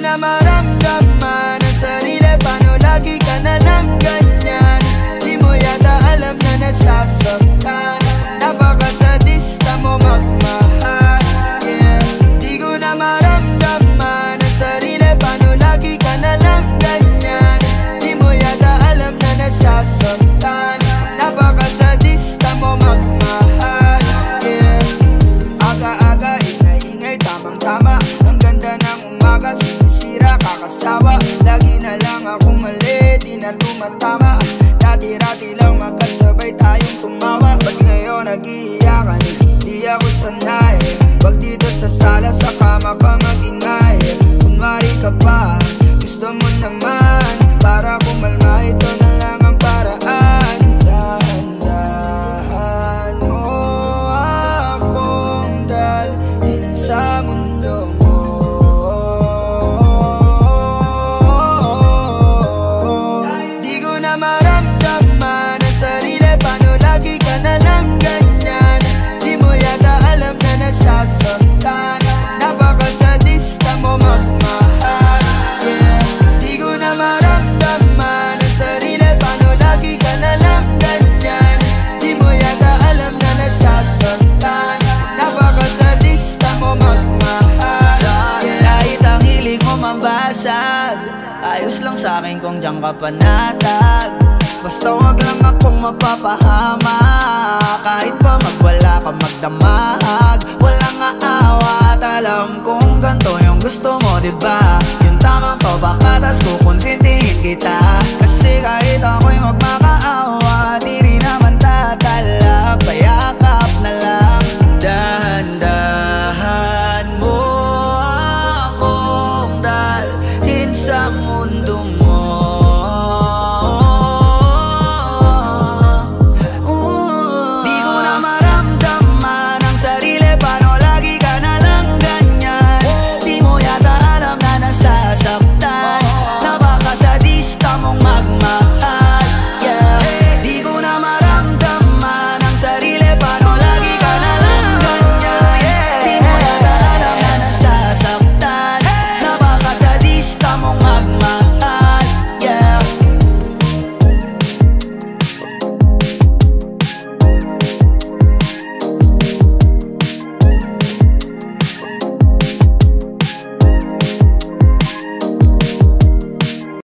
na maramdam asawa Lagi na lang ako mali, di na tumatama. Dati-rati lang magkasabay tayong tumawa. Ba't ngayon nag-iiyakan, eh? di ako sanay eh. Pag dito sa sala, sa kama ka magingay eh. Kunwari ka pa, gusto mo naman. Para kumalma ito na Ayos lang sa akin kung diyan ka panatag Basta wag lang akong mapapahama. Kahit pa magwala ka magdamahag. Walang aawat Alam kong ganito yung gusto mo diba Yung tamang to baka tas kukonsintihin kita